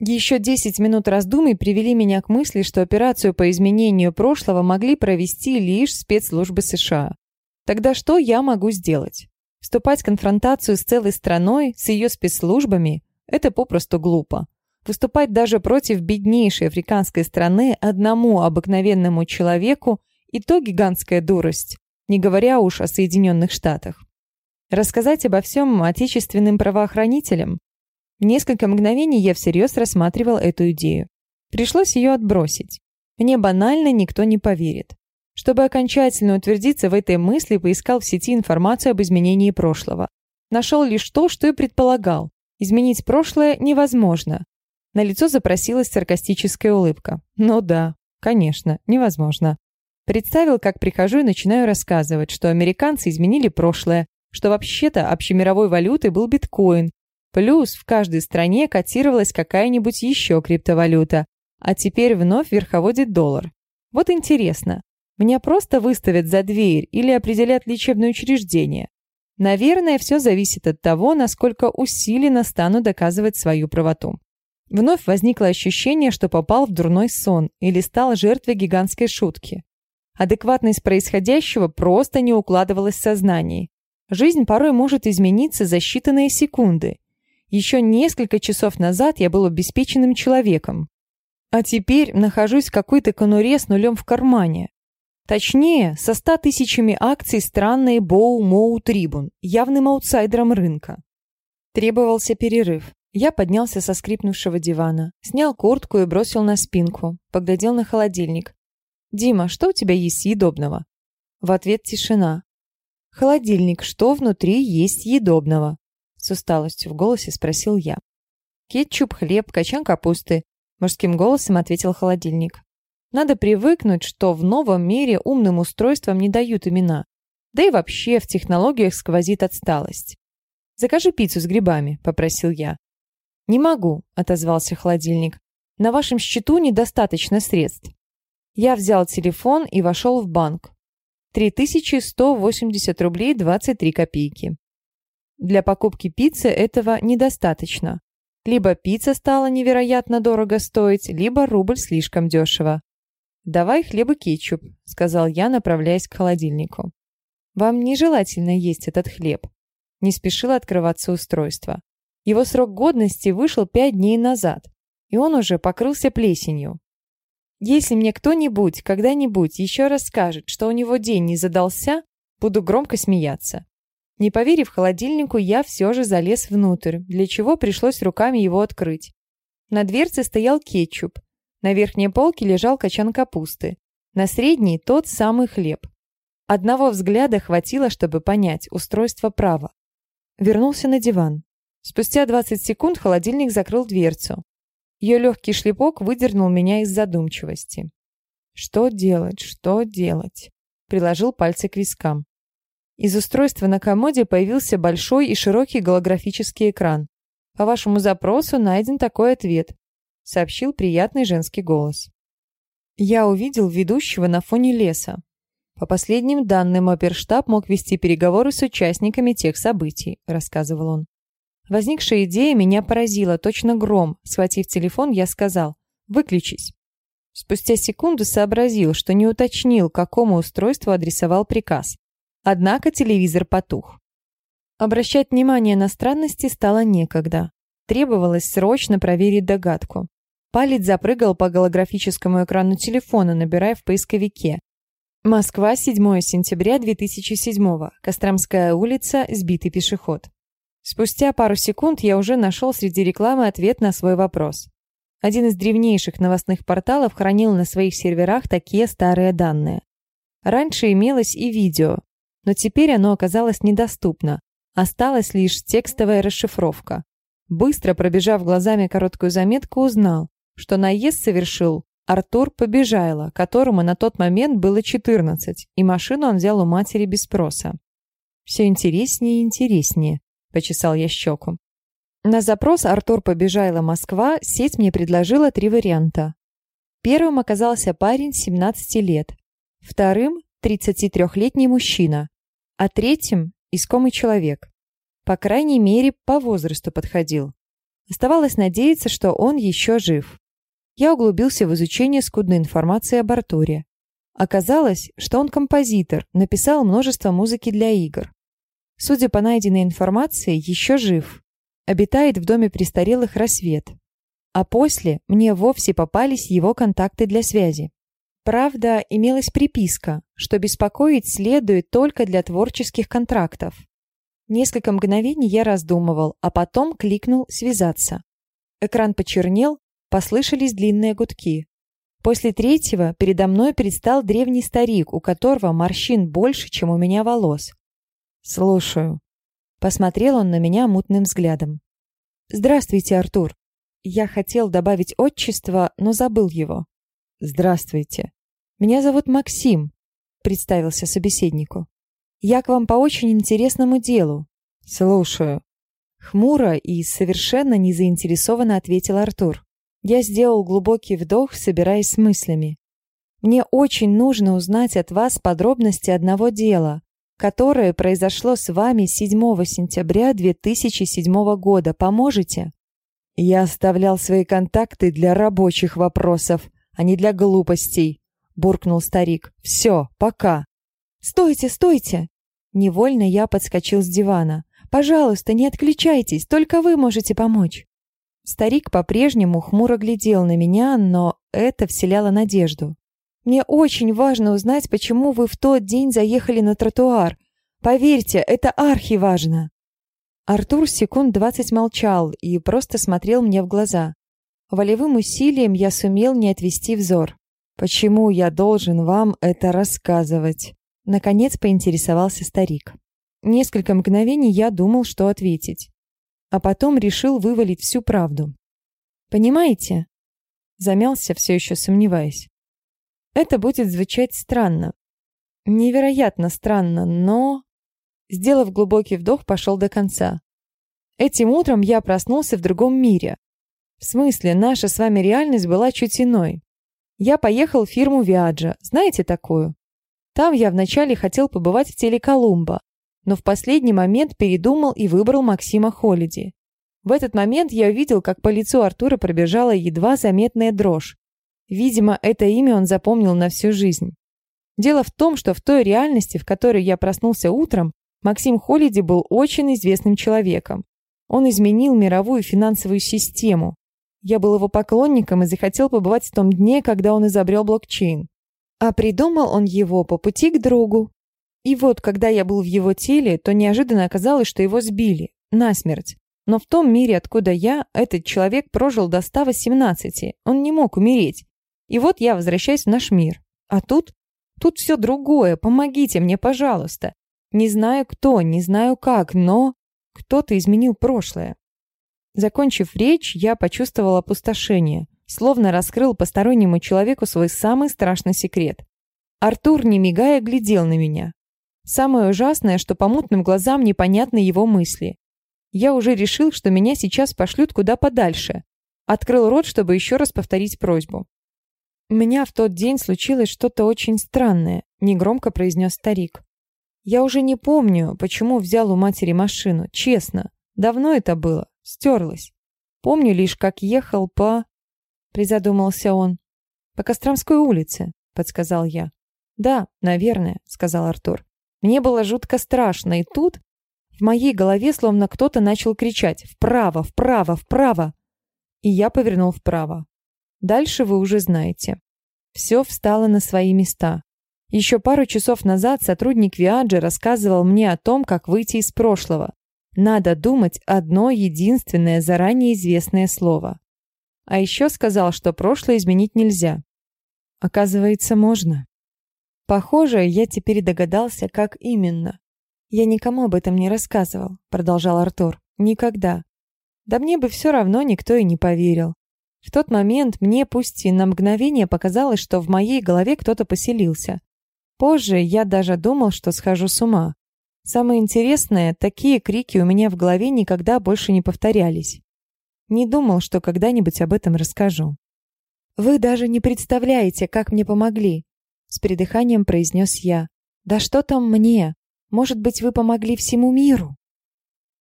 Еще 10 минут раздумий привели меня к мысли, что операцию по изменению прошлого могли провести лишь спецслужбы США. Тогда что я могу сделать? Вступать в конфронтацию с целой страной, с ее спецслужбами – это попросту глупо. Выступать даже против беднейшей африканской страны одному обыкновенному человеку – и то гигантская дурость, не говоря уж о Соединенных Штатах. Рассказать обо всем отечественным правоохранителям? Несколько мгновений я всерьез рассматривал эту идею. Пришлось ее отбросить. Мне банально никто не поверит. Чтобы окончательно утвердиться в этой мысли, поискал в сети информацию об изменении прошлого. Нашел лишь то, что и предполагал. Изменить прошлое невозможно. На лицо запросилась саркастическая улыбка. Ну да, конечно, невозможно. Представил, как прихожу и начинаю рассказывать, что американцы изменили прошлое, что вообще-то общемировой валютой был биткоин, Плюс в каждой стране котировалась какая-нибудь еще криптовалюта, а теперь вновь верховодит доллар. Вот интересно, меня просто выставят за дверь или определят лечебное учреждение? Наверное, все зависит от того, насколько усиленно стану доказывать свою правоту. Вновь возникло ощущение, что попал в дурной сон или стал жертвой гигантской шутки. Адекватность происходящего просто не укладывалась в сознании. Жизнь порой может измениться за считанные секунды, еще несколько часов назад я был обеспеченным человеком. А теперь нахожусь в какой-то конуре с нулем в кармане. Точнее, со ста тысячами акций странной Боу Моу Трибун, явным аутсайдером рынка. Требовался перерыв. Я поднялся со скрипнувшего дивана, снял куртку и бросил на спинку, поглядел на холодильник. «Дима, что у тебя есть съедобного?» В ответ тишина. «Холодильник, что внутри есть съедобного?» С усталостью в голосе спросил я. «Кетчуп, хлеб, качан капусты», – мужским голосом ответил холодильник. «Надо привыкнуть, что в новом мире умным устройствам не дают имена. Да и вообще в технологиях сквозит отсталость. «Закажи пиццу с грибами», – попросил я. «Не могу», – отозвался холодильник. «На вашем счету недостаточно средств». Я взял телефон и вошел в банк. 3180 рублей 23 копейки. Для покупки пиццы этого недостаточно. Либо пицца стала невероятно дорого стоить, либо рубль слишком дешево. «Давай хлеб и кетчуп», — сказал я, направляясь к холодильнику. «Вам нежелательно есть этот хлеб». Не спешило открываться устройство. Его срок годности вышел пять дней назад, и он уже покрылся плесенью. Если мне кто-нибудь когда-нибудь еще раз скажет, что у него день не задался, буду громко смеяться. Не поверив холодильнику, я все же залез внутрь, для чего пришлось руками его открыть. На дверце стоял кетчуп. На верхней полке лежал качан капусты. На средней тот самый хлеб. Одного взгляда хватило, чтобы понять устройство права. Вернулся на диван. Спустя 20 секунд холодильник закрыл дверцу. Ее легкий шлепок выдернул меня из задумчивости. «Что делать? Что делать?» Приложил пальцы к вискам. Из устройства на комоде появился большой и широкий голографический экран. «По вашему запросу найден такой ответ», — сообщил приятный женский голос. Я увидел ведущего на фоне леса. По последним данным, оперштаб мог вести переговоры с участниками тех событий, рассказывал он. Возникшая идея меня поразила, точно гром. Схватив телефон, я сказал «Выключись». Спустя секунду сообразил, что не уточнил, какому устройству адресовал приказ. Однако телевизор потух. Обращать внимание на странности стало некогда. Требовалось срочно проверить догадку. Палец запрыгал по голографическому экрану телефона, набирая в поисковике. Москва, 7 сентября 2007 Костромская улица, сбитый пешеход. Спустя пару секунд я уже нашел среди рекламы ответ на свой вопрос. Один из древнейших новостных порталов хранил на своих серверах такие старые данные. Раньше имелось и видео, но теперь оно оказалось недоступно. Осталась лишь текстовая расшифровка. Быстро пробежав глазами короткую заметку, узнал, что наезд совершил Артур Побежайло, которому на тот момент было 14, и машину он взял у матери без спроса. «Все интереснее и интереснее», — почесал я щеку. На запрос «Артур Побежайло Москва» сеть мне предложила три варианта. Первым оказался парень 17 лет. Вторым 33-летний мужчина, а третьим – искомый человек. По крайней мере, по возрасту подходил. Оставалось надеяться, что он еще жив. Я углубился в изучение скудной информации об Артуре. Оказалось, что он композитор, написал множество музыки для игр. Судя по найденной информации, еще жив. Обитает в доме престарелых «Рассвет». А после мне вовсе попались его контакты для связи. Правда, имелась приписка, что беспокоить следует только для творческих контрактов. Несколько мгновений я раздумывал, а потом кликнул «Связаться». Экран почернел, послышались длинные гудки. После третьего передо мной предстал древний старик, у которого морщин больше, чем у меня волос. «Слушаю». Посмотрел он на меня мутным взглядом. «Здравствуйте, Артур. Я хотел добавить отчество, но забыл его». «Здравствуйте. Меня зовут Максим», — представился собеседнику. «Я к вам по очень интересному делу». «Слушаю». Хмуро и совершенно незаинтересованно ответил Артур. Я сделал глубокий вдох, собираясь с мыслями. «Мне очень нужно узнать от вас подробности одного дела, которое произошло с вами 7 сентября 2007 года. Поможете?» «Я оставлял свои контакты для рабочих вопросов, а не для глупостей», — буркнул старик. «Все, пока». «Стойте, стойте!» Невольно я подскочил с дивана. «Пожалуйста, не отключайтесь, только вы можете помочь». Старик по-прежнему хмуро глядел на меня, но это вселяло надежду. «Мне очень важно узнать, почему вы в тот день заехали на тротуар. Поверьте, это архиважно!» Артур секунд двадцать молчал и просто смотрел мне в глаза. Волевым усилием я сумел не отвести взор. «Почему я должен вам это рассказывать?» Наконец поинтересовался старик. Несколько мгновений я думал, что ответить а потом решил вывалить всю правду. «Понимаете?» Замялся, все еще сомневаясь. «Это будет звучать странно. Невероятно странно, но...» Сделав глубокий вдох, пошел до конца. Этим утром я проснулся в другом мире. В смысле, наша с вами реальность была чуть иной. Я поехал в фирму Viaggio, знаете такую? Там я вначале хотел побывать в теле Колумба, но в последний момент передумал и выбрал Максима Холиди. В этот момент я увидел, как по лицу Артура пробежала едва заметная дрожь. Видимо, это имя он запомнил на всю жизнь. Дело в том, что в той реальности, в которой я проснулся утром, Максим Холиди был очень известным человеком. Он изменил мировую финансовую систему. Я был его поклонником и захотел побывать в том дне, когда он изобрел блокчейн. А придумал он его по пути к другу, и вот, когда я был в его теле, то неожиданно оказалось, что его сбили. Насмерть. Но в том мире, откуда я, этот человек прожил до 118. Он не мог умереть. И вот я возвращаюсь в наш мир. А тут? Тут все другое. Помогите мне, пожалуйста. Не знаю кто, не знаю как, но кто-то изменил прошлое. Закончив речь, я почувствовал опустошение, словно раскрыл постороннему человеку свой самый страшный секрет. Артур, не мигая, глядел на меня. Самое ужасное, что по мутным глазам непонятны его мысли. Я уже решил, что меня сейчас пошлют куда подальше. Открыл рот, чтобы еще раз повторить просьбу. «У меня в тот день случилось что-то очень странное», — негромко произнес старик. «Я уже не помню, почему взял у матери машину, честно. Давно это было, стерлось. Помню лишь, как ехал по...» Призадумался он. «По Костромской улице», — подсказал я. «Да, наверное», — сказал Артур. Мне было жутко страшно, и тут в моей голове словно кто-то начал кричать «Вправо! Вправо! Вправо!» И я повернул вправо. Дальше вы уже знаете. Все встало на свои места. Еще пару часов назад сотрудник Виаджи рассказывал мне о том, как выйти из прошлого. Надо думать одно единственное заранее известное слово. А еще сказал, что прошлое изменить нельзя. Оказывается, можно. Похоже, я теперь догадался, как именно. Я никому об этом не рассказывал, продолжал Артур. Никогда. Да мне бы все равно никто и не поверил. В тот момент мне, пусть и на мгновение, показалось, что в моей голове кто-то поселился. Позже я даже думал, что схожу с ума. Самое интересное, такие крики у меня в голове никогда больше не повторялись. Не думал, что когда-нибудь об этом расскажу. Вы даже не представляете, как мне помогли. С придыханием произнес я. «Да что там мне? Может быть, вы помогли всему миру?»